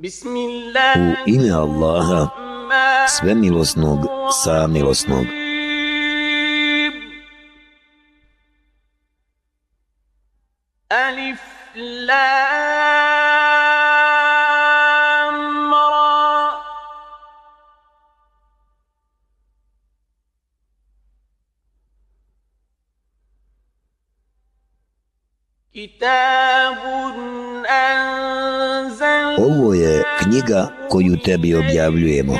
U ime Allaha, svemilosnog, samilosnog. ألف لام را كتاب أنزل Ovo je knjiga koju tebi objavljujemo.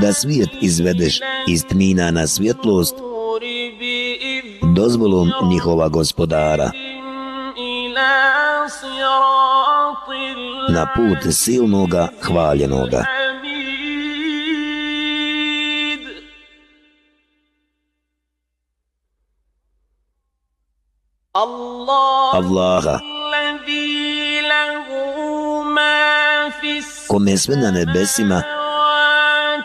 Da svijet izvedeš iz tmina na svjetlost dozvolom njihova gospodara na put silnoga hvaljenoga. Allaha kome sve na nebesima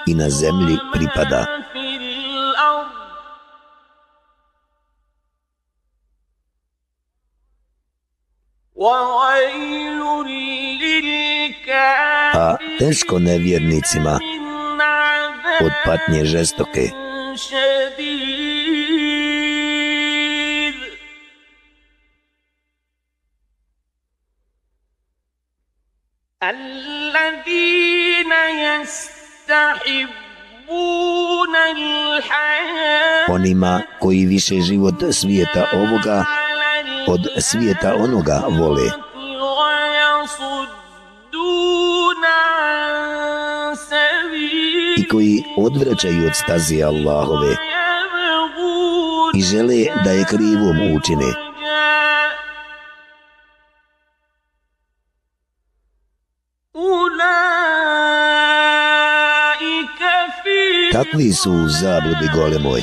i na zemlji pripada. A teško nevjernicima od patnje žestoke. Onima koji više život svijeta ovoga od svijeta onoga vole. I koji odvraćaju od stazi Allahove i žele da je krivom učine. kakvi su u zabludi gole moj.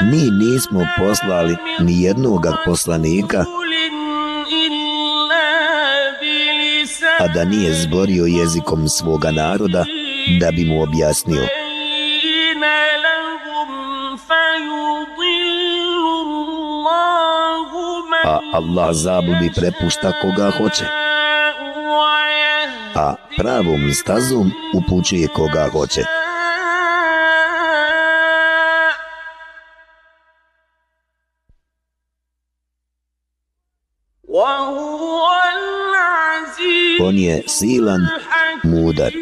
Mi nismo poslali ni jednog poslanika a da nije zborio jezikom svoga naroda da bi mu objasnio. Allah zabludi prepušta koga hoće. A pravom stazom upućuje koga hoće. On je silan, mudar.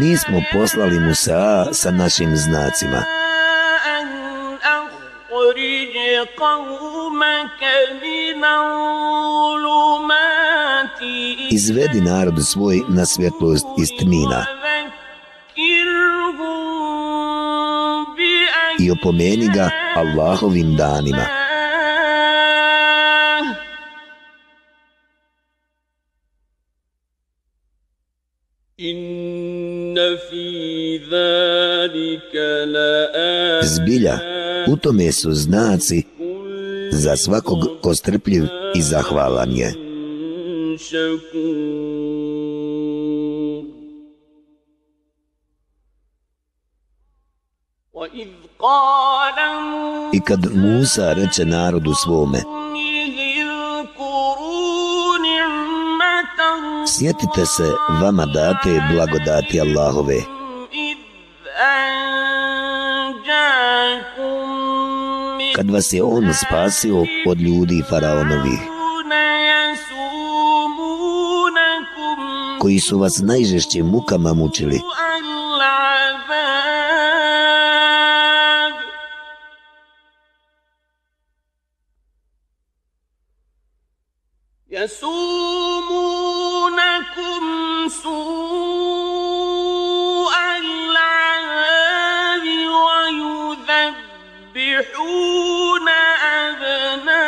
Mi smo poslali Musa sa našim znacima. Izvedi narod svoj na svjetlost iz tmina i opomeni ga Allahovim danima. Zbilja, u tome su znaci za svakog ko strpljiv i zahvalan je. I kad Musa reče narodu svome, Sjetite se vama date blagodati Allahove. Kad vas je On spasio od ljudi faraonovi. koji su vas najžešće mukama mučili,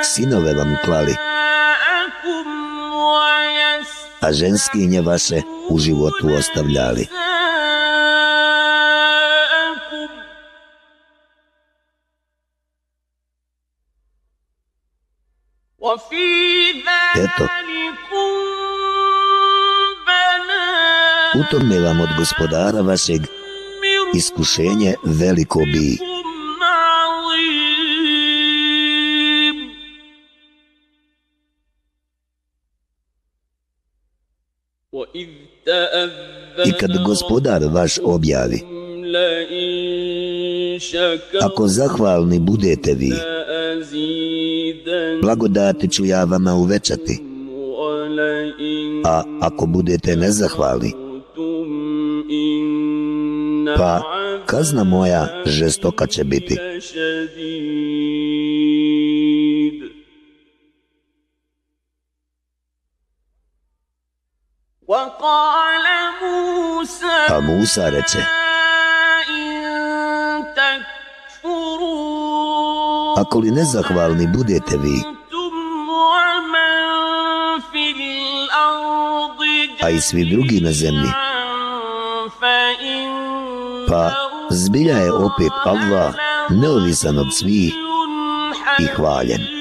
Sinove vam klali, a ženskinje vaše u životu ostavljali. Eto, u tome vam od gospodara vašeg iskušenje veliko bi. I kad gospodar vaš objavi, ako zahvalni budete vi, blagodati ću ja vama uvećati, a ako budete nezahvalni, pa kazna moja žestoka će biti. وقال Pa Musa reče Ako li nezahvalni budete vi a i svi drugi na zemlji pa zbilja je opet Allah neovisan od svih i hvaljen.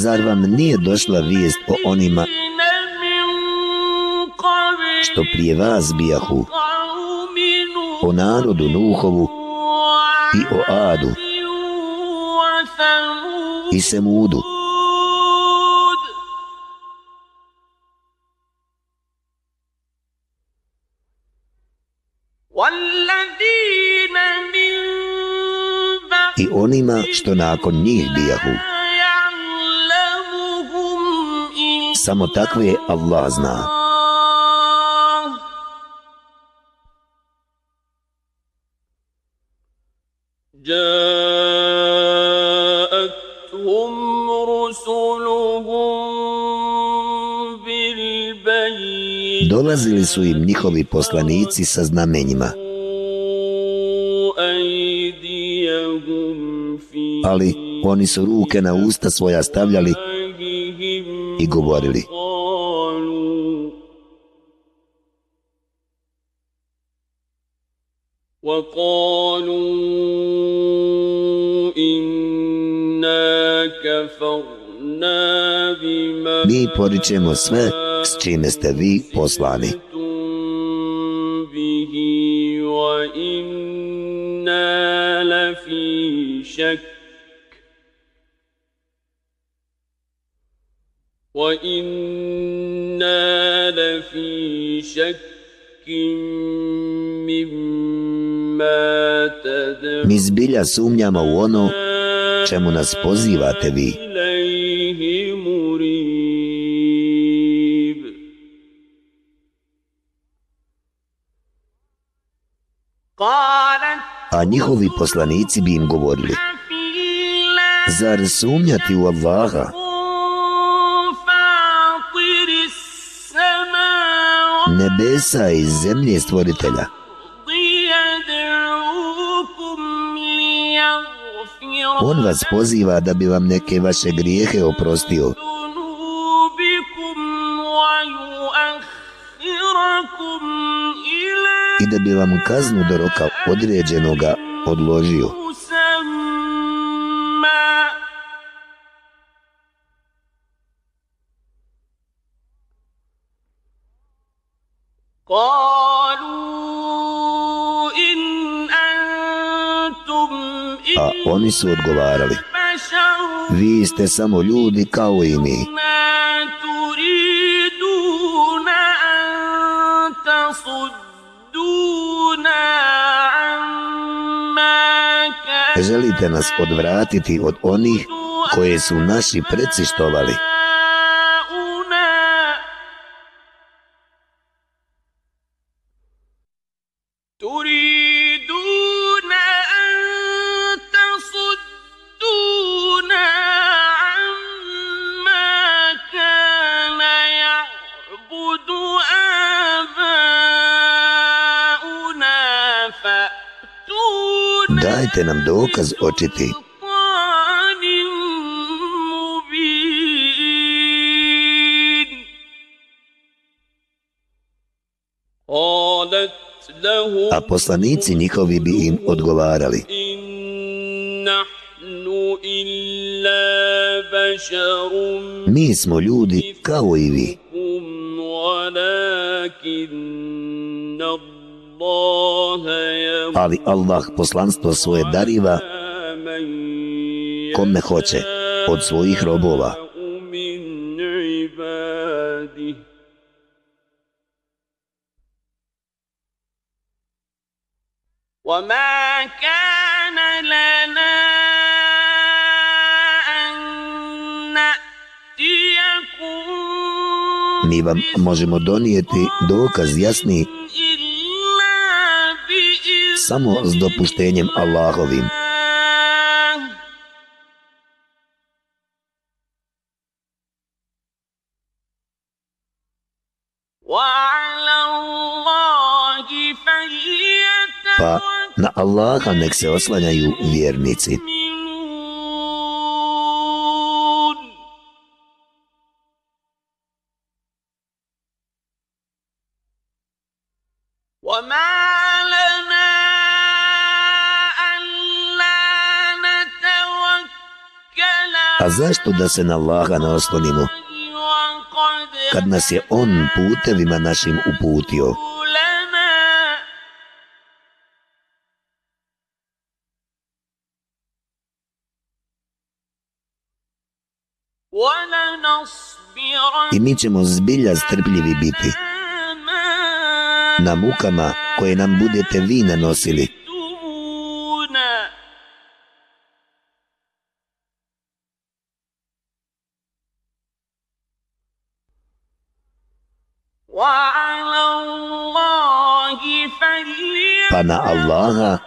zar vam nije došla vijest o onima što prije vas bijahu, o narodu Nuhovu i o Adu i Semudu. i onima što nakon njih bijahu. Samo takve Allah zna. Dolazili su im njihovi poslanici sa znamenjima. Ali oni su ruke na usta svoja stavljali i govorili, قالوا وقالوا إنا كفرنا بما mi poričemo sve s čime ste vi poslani. أرسلتم به وإنا لفي شك وإنا لفي شك مما تدعون Mi zbilja sumnjamo u ono čemu nas pozivate vi. إليه مريب قالت A njihovi poslanici bi im govorili, في الله zar sumnjati u Allaha, nebesa i zemlje stvoritelja. On vas poziva da bi vam neke vaše grijehe oprostio. I da bi vam kaznu do roka određenoga odložio. oni su odgovarali Vi ste samo ljudi kao i mi Želite nas odvratiti od onih koje su naši predsištovali. dajte nam dokaz očiti. A poslanici njihovi bi im odgovarali. Mi smo ljudi kao i vi. Ali Allah poslanstvo svoje dariva من kome hoće od svojih robova. يشاء من عباده وما كان لنا أن نأتيكم Mi vam možemo donijeti dokaz jasni إلا بإذن samo s dopuštenjem Allahovim. Pa na Allaha nek se oslanjaju vjernici. zašto da se na Allaha ne kad nas je On putevima našim uputio. I mi ćemo zbilja strpljivi biti na mukama koje nam budete vi nanosili. Allaha,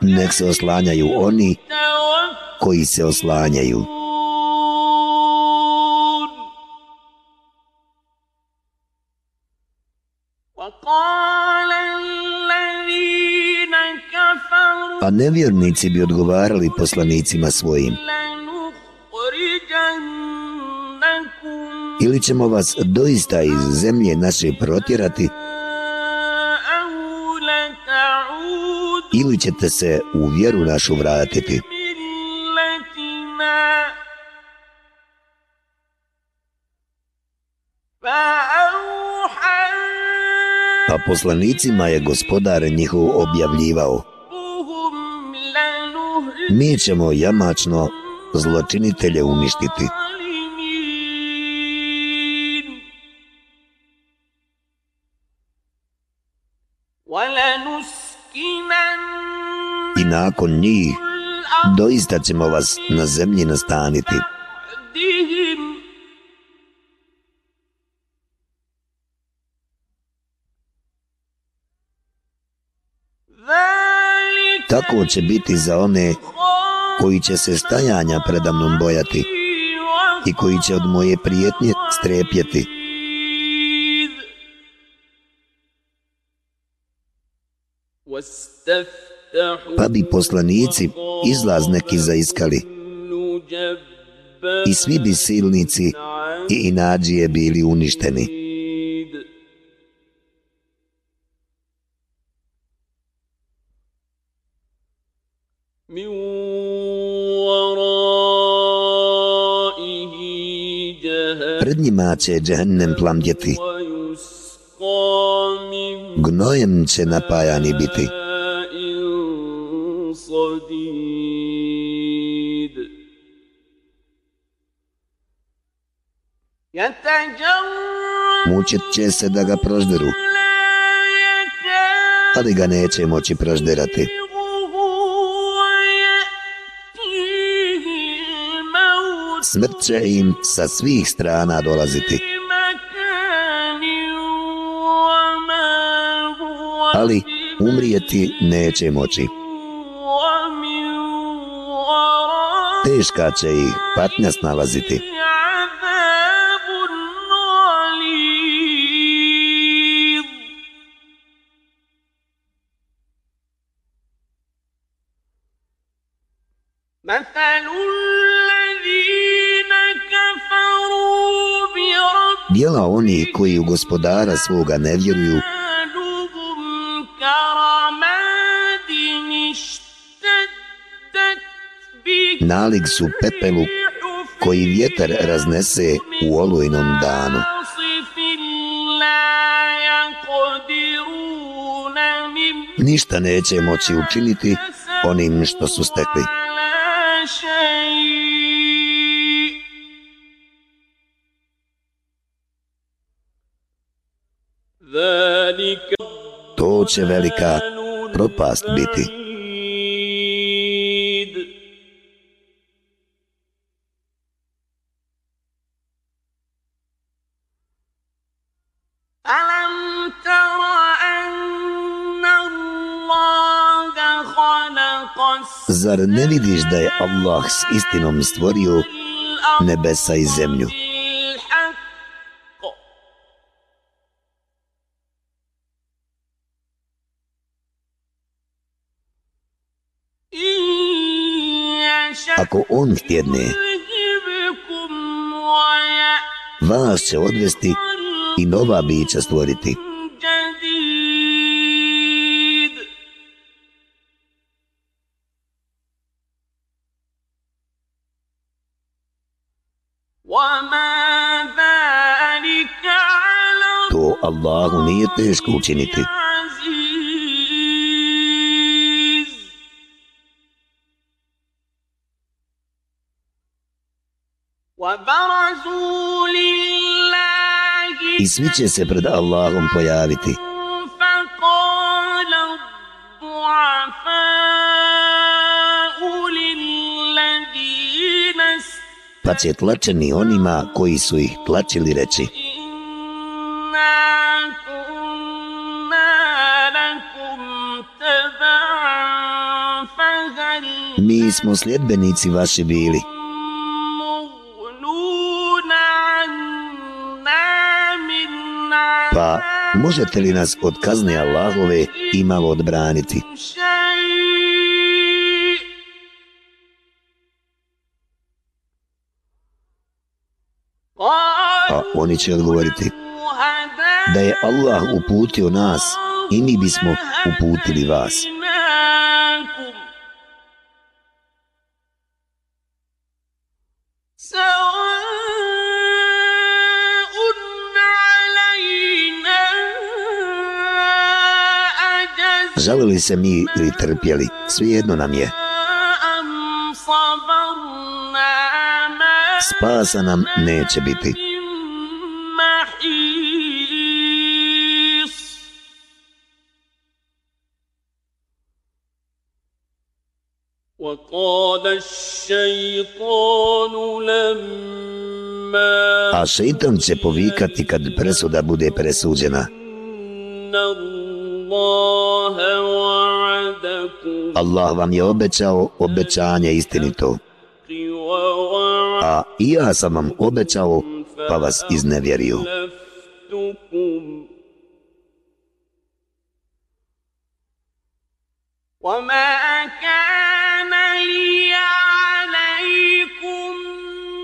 nek se oslanjaju oni koji se oslanjaju. A nevjernici bi odgovarali poslanicima svojim. Ili ćemo vas doista iz zemlje naše protjerati, ili ćete se u vjeru našu vratiti. Pa poslanicima je gospodar njihov objavljivao Mi ćemo jamačno zločinitelje uništiti. nakon njih, doista ćemo vas na zemlji nastaniti. Tako će biti za one koji će se stajanja predamnom bojati i koji će od moje prijetnje strepjeti pa bi poslanici izlaz neki zaiskali i svi bi silnici i inađije bili uništeni. Pred njima će džehennem plamdjeti, gnojem će napajani biti. Mučit će se da ga prožderu, ali ga neće moći prožderati. Smrt će im sa svih strana dolaziti. Ali umrijeti neće moći. Teška će ih patnja snalaziti. Dijela oni koji u gospodara svoga ne vjeruju nalik su pepelu koji vjetar raznese u olujnom danu. Ništa neće moći učiniti onim što su stekli. على شيء ذلك To će velika propast biti. Zar ne vidiš da je Allah s istinom stvorio nebesa i zemlju? Ako on htjedne, vas će odvesti i nova bića stvoriti. Allahu nije teško učiniti. I svi će se pred Allahom pojaviti. Pa će tlačeni onima koji su ih tlačili reći. Mi smo sljedbenici vaši bili. Pa možete li nas od kazne Allahove imalo odbraniti? A oni će odgovoriti da je Allah uputio nas i mi bismo uputili vas. žalili se mi ili trpjeli, svejedno nam je. Spasa nam neće biti. A šeitan će povikati kad presuda bude presuđena. Allah vam je obećao obećanje istinito. A i ja sam vam obećao, pa vas iznevjerio.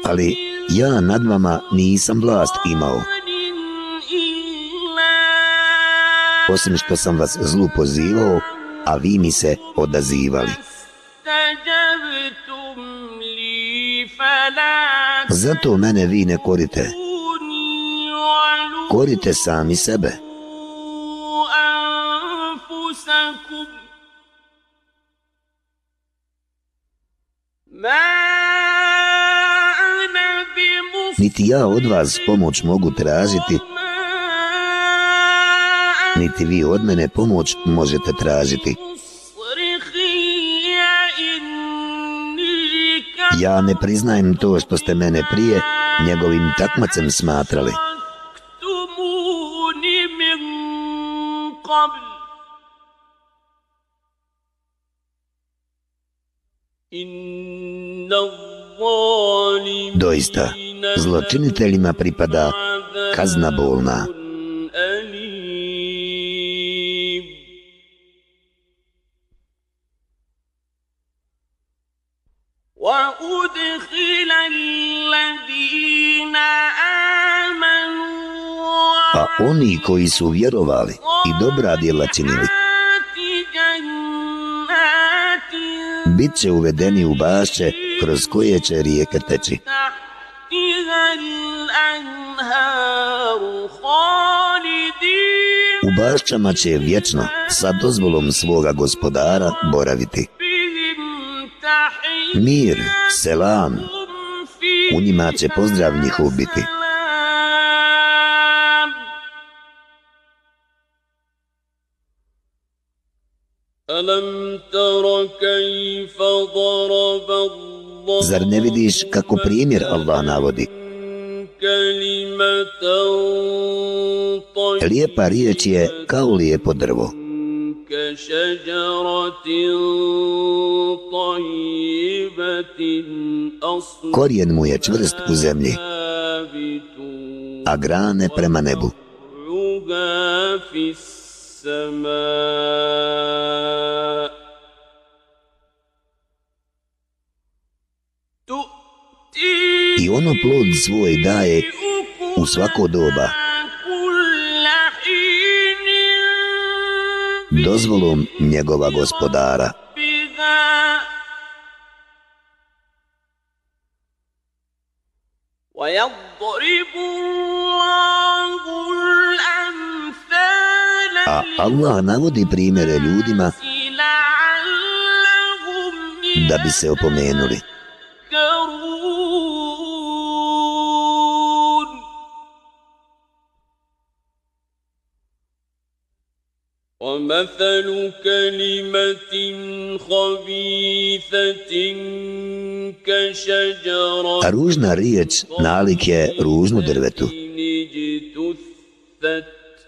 Ali ja nad vama nisam vlast imao. Osim što sam vas zlu pozivao a vi mi se odazivali. Zato mene vi ne korite. Korite sami sebe. Niti ja od vas pomoć mogu tražiti, niti vi od mene pomoć možete tražiti. Ja ne priznajem to što ste mene prije njegovim takmacem smatrali. Doista, zločiniteljima pripada kazna bolna. Oni koji su vjerovali i dobra djela činili, bit će uvedeni u bašće kroz koje će rijeke teći. U bašćama će vječno, sa dozvolom svoga gospodara, boraviti. Mir, selam, u njima će pozdrav njihov biti. Zar ne vidiš kako primjer Allah navodi? Lijepa riječ je kao lijepo drvo. Korijen mu je čvrst u zemlji, a grane prema nebu. i ono plod svoj daje u svako doba. Dozvolom njegova gospodara. A Allah navodi primjere ljudima da bi se opomenuli. ومثل كلمة خبيثة كشجرة A ružna riječ nalik je ružnu drvetu. اجتثت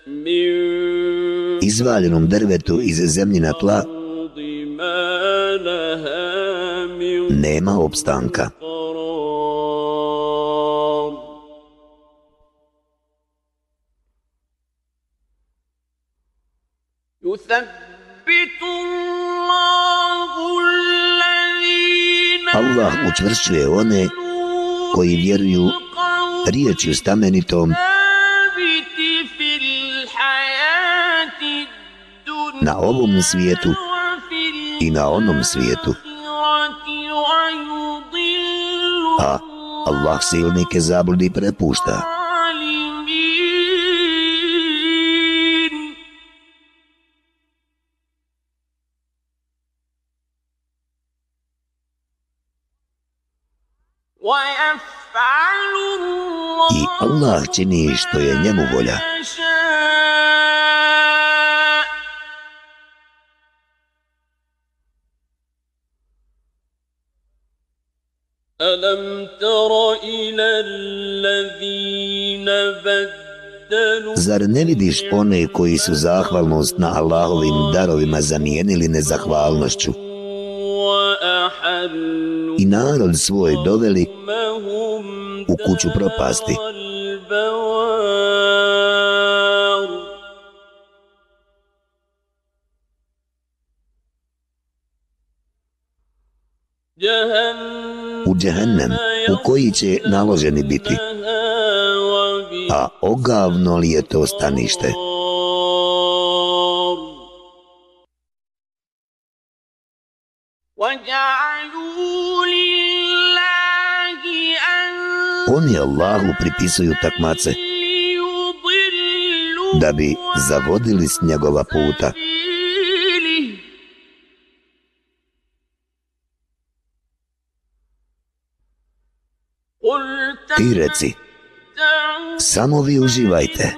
من Izvaljenom drvetu iz zemljina tla الأرض ما لها من nema opstanka. Allah učvršuje one koji vjeruju riječju stamenitom na ovom svijetu i na onom svijetu. A Allah silnike zabludi prepušta. Allah čini što je njemu volja. Zar ne vidiš one koji su zahvalnost na Allahovim darovima zamijenili nezahvalnošću? I narod svoj doveli kuću propasti? دار البوار جهنم U džehennem u koji će naloženi biti, a ogavno li je to stanište? وجعلوا oni Allahu pripisuju takmace da bi zavodili s njegova puta. Ti reci, samo vi uživajte,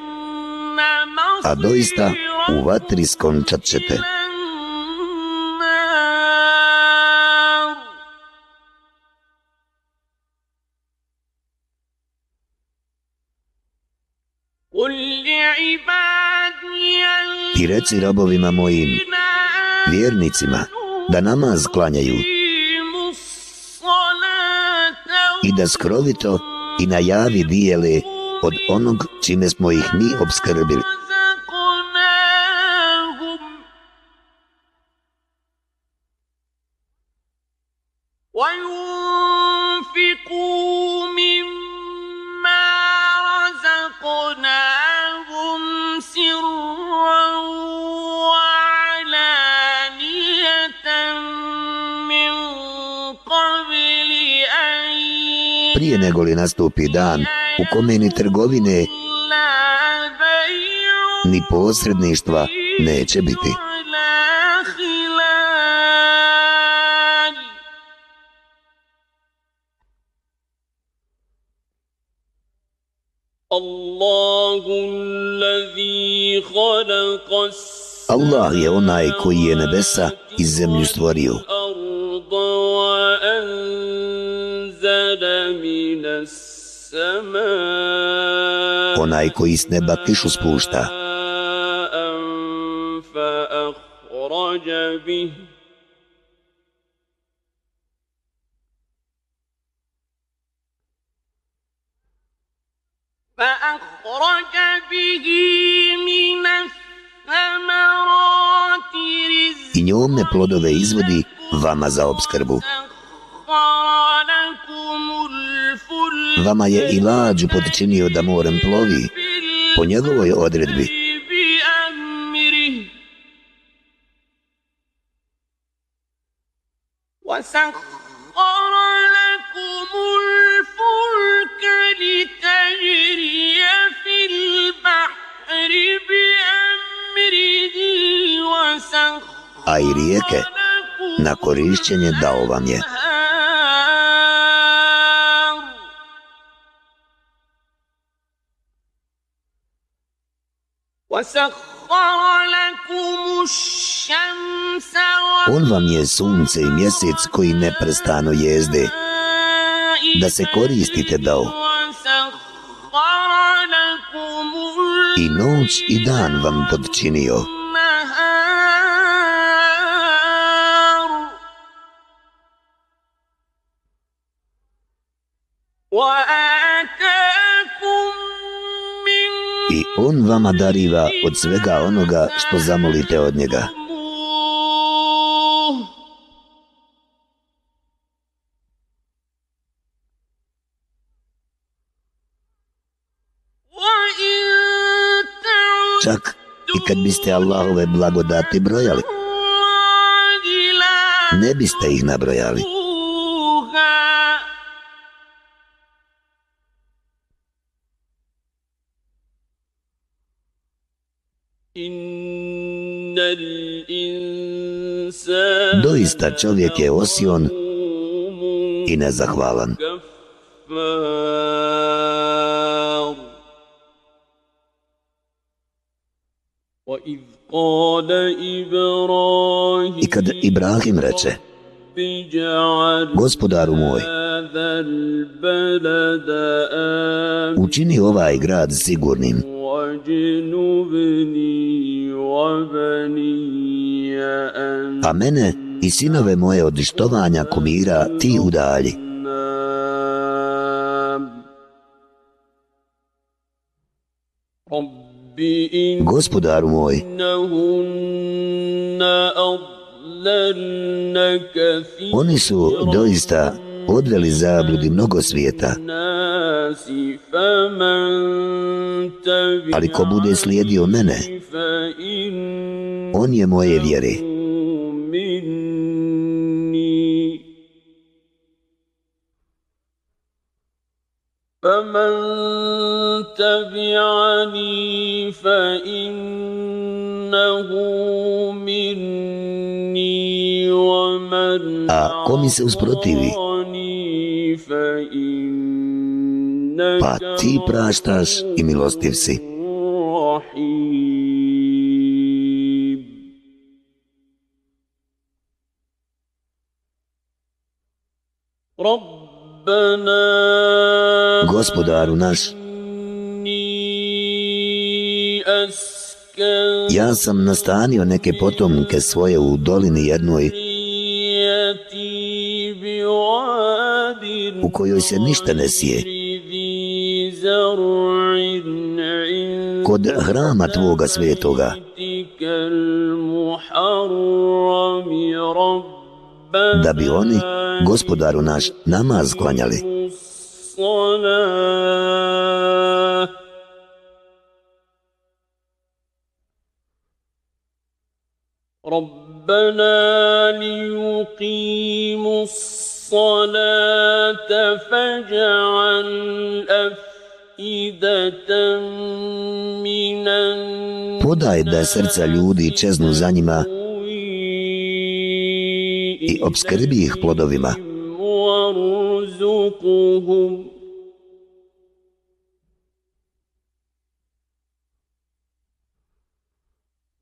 a doista u vatri skončat ćete. reci robovima mojim, الذين vjernicima, da namaz klanjaju أقيموا الصلاة i da skrovito i na javi dijele od onog čime smo ih mi obskrbili. رزقناهم prije nego li nastupi dan u kome ni trgovine ni posredništva neće biti. Allah je onaj koji je nebesa i zemlju stvorio. Onaj koji s neba kišu spušta. ماء فأخرج به فأخرج به من الثمرات رزقا I njome plodove izvodi vama za obskrbu. Vama je i lađu podčinio da morem plovi, po njegovoj odredbi. A i rijeke na korišćenje dao vam je On vam je sunce i mjesec koji neprestano jezde, da se koristite dao. I noć i dan vam podčinio. What? On vama dariva od svega onoga što zamolite od njega. Čak i kad biste Allahove blagodati brojali, ne biste ih nabrojali. Doista čovjek je osion i nezahvalan. I kad Ibrahim reče, Gospodaru moj, učini ovaj grad sigurnim. A mene i sinove moje od ištovanja kumira ti udalji. Gospodaru moj, oni su doista odveli zabludi mnogo svijeta, الناس فمن ali ko bude slijedio mene, تبعني فإن on je moje vjere. مني فمن تبعني فإنه مني ومن a ko mi se usprotivi, pa ti praštaš i milostiv si. Gospodaru naš, ja sam nastanio neke potomke svoje u dolini jednoj u kojoj se ništa ne sije. Kod hrama Tvoga svetoga, da bi oni, gospodaru naš, namaz klanjali. رب ربنا ليقيموا الصلاة الصلاة فاجعل أفئدة من Podaj da srca ljudi čeznu za njima i obskrbi ih plodovima.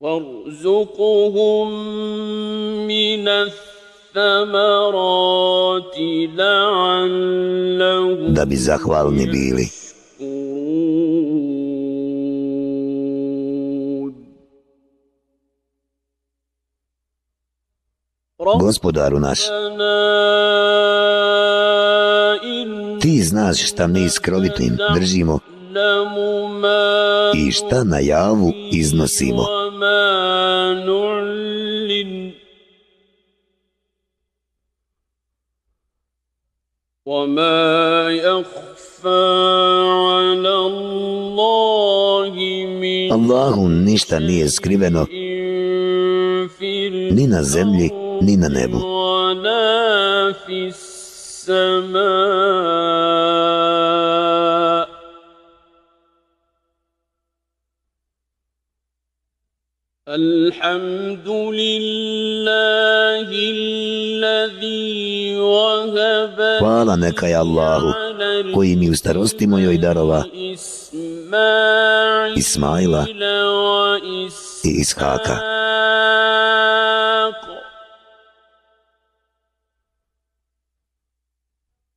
وارزقهم وارزقهم من الثمرات لعلهم da bi zahvalni bili. يشكرون Gospodaru naš, ربنا إن ti znaš šta mi skrovitnim držimo نعلم ما i šta na javu iznosimo. وما نعلن وما يخفى على الله من Allahu ništa nije skriveno في ni na zemlji, ni na nebu. ولا في السماء الحمد لله الذي وهب Hvala neka je Allahu, على koji mi u starosti mojoj darova إسماعيل Ismaila i Ishaka. وإسحاق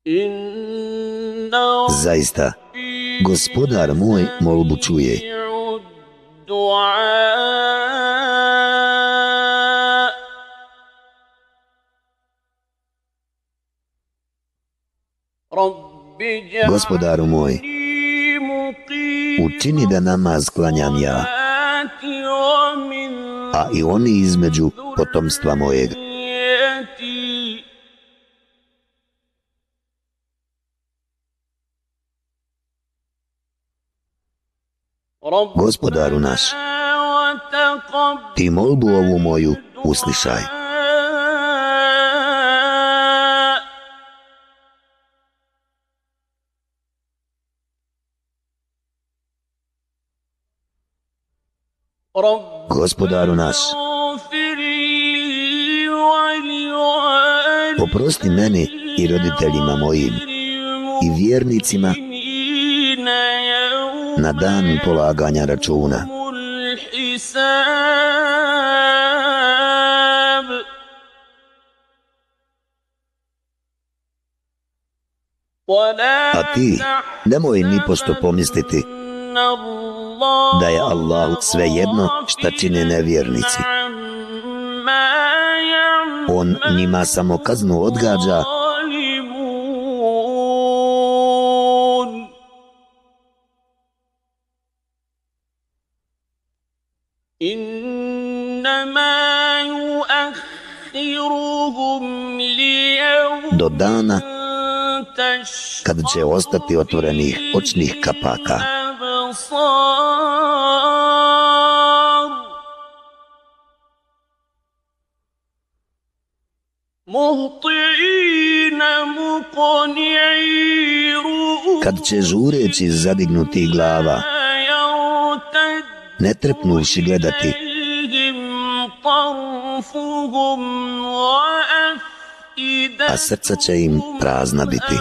إن Zaista, gospodar moj molbu čuje. الدعاء رب Gospodaru moj, اجعلني مقيم učini da namaz klanjam ja, الصلاة ومن a i oni između potomstva mojeg. Gospodaru naš, ti molbu ovu moju uslišaj. Gospodaru naš, poprosti meni i roditeljima mojim i vjernicima na dan polaganja računa. A ti nemoj ni posto pomisliti da je Allahu svejedno šta čine nevjernici. On njima samo kaznu odgađa do dana kad će ostati otvorenih očnih kapaka. Kad će žureći zadignuti glava ne trepnuvši gledati. A srca će im prazna biti.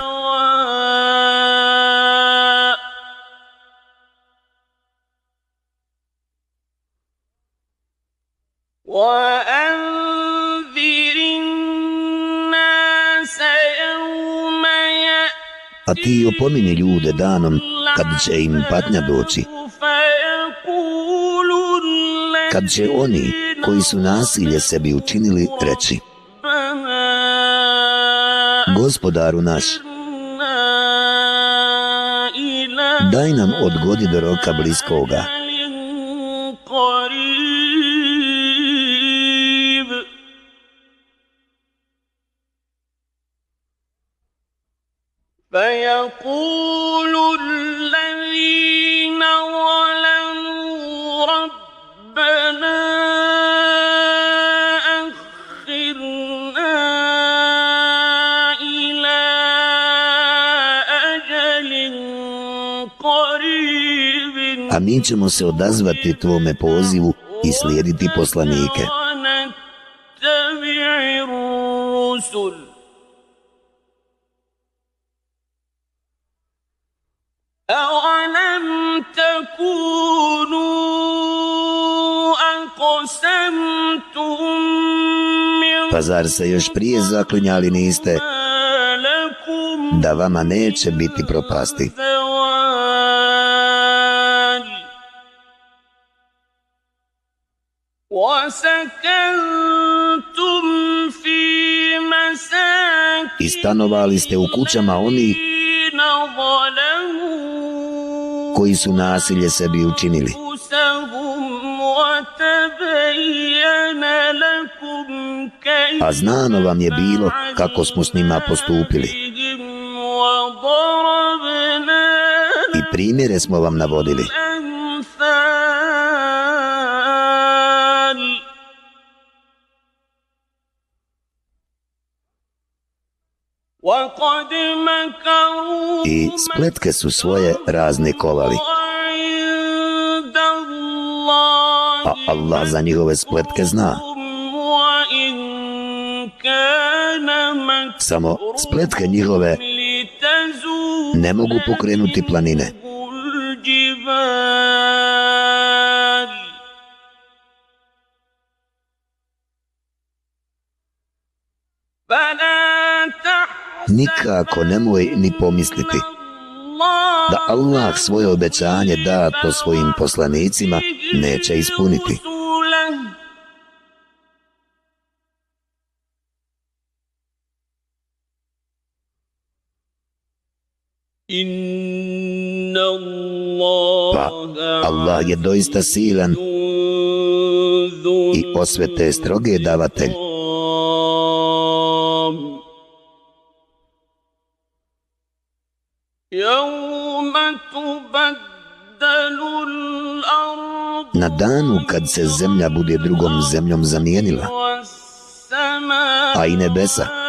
A ti opomini ljude danom kad će im patnja doći kad će oni koji su nasilje sebi učinili reći, ربنا gospodaru naš, إلى daj nam odgodi do roka bliskoga, قريب فيقول الذين A mi ćemo se odazvati tvome pozivu i slijediti poslanike. zar se još prije zaklinjali niste da vama neće biti propasti? I stanovali ste u kućama oni koji su nasilje sebi učinili. a znano vam je bilo kako smo s njima postupili. I primjere smo vam navodili. I spletke su svoje raznikovali. A Allah za njihove spletke zna. Samo spletke njihove ne mogu pokrenuti planine. Nikako nemoj ni pomisliti da Allah svoje obećanje da po svojim poslanicima neće ispuniti. Pa Allah je doista silan i osvete stroge davatelj. Na danu kad se zemlja bude drugom zemljom zamijenila, a i nebesa,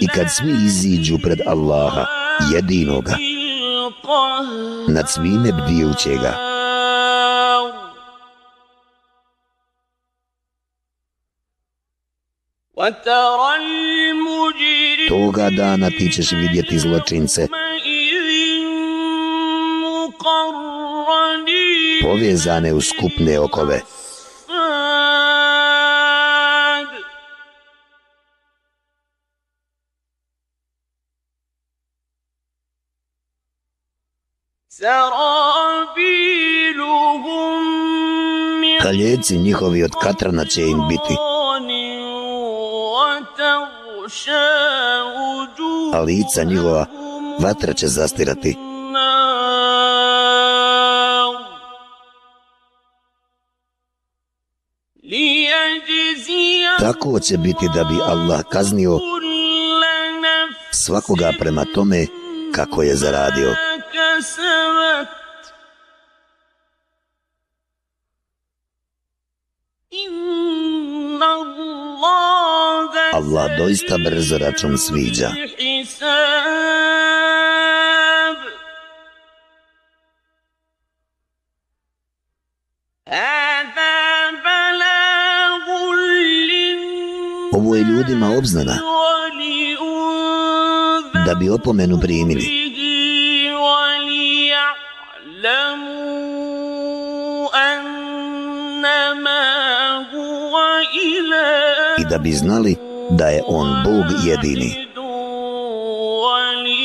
I kad svi iziđu pred Allaha, jedinoga, nad svime bdijućega, Toga dana ti ćeš vidjeti zločince povezane u skupne okove. Haljeci njihovi od katrana će im biti. A lica njihova vatra će zastirati. Tako će biti da bi Allah kaznio svakoga prema tome kako je zaradio. Allah doista brzo račun sviđa. Ovo je ljudima obznana da bi opomenu primili. I da bi znali da je On Bog jedini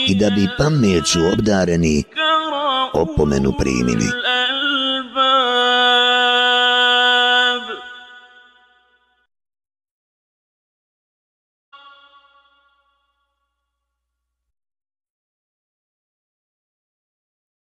i da bi pameću obdareni opomenu primili.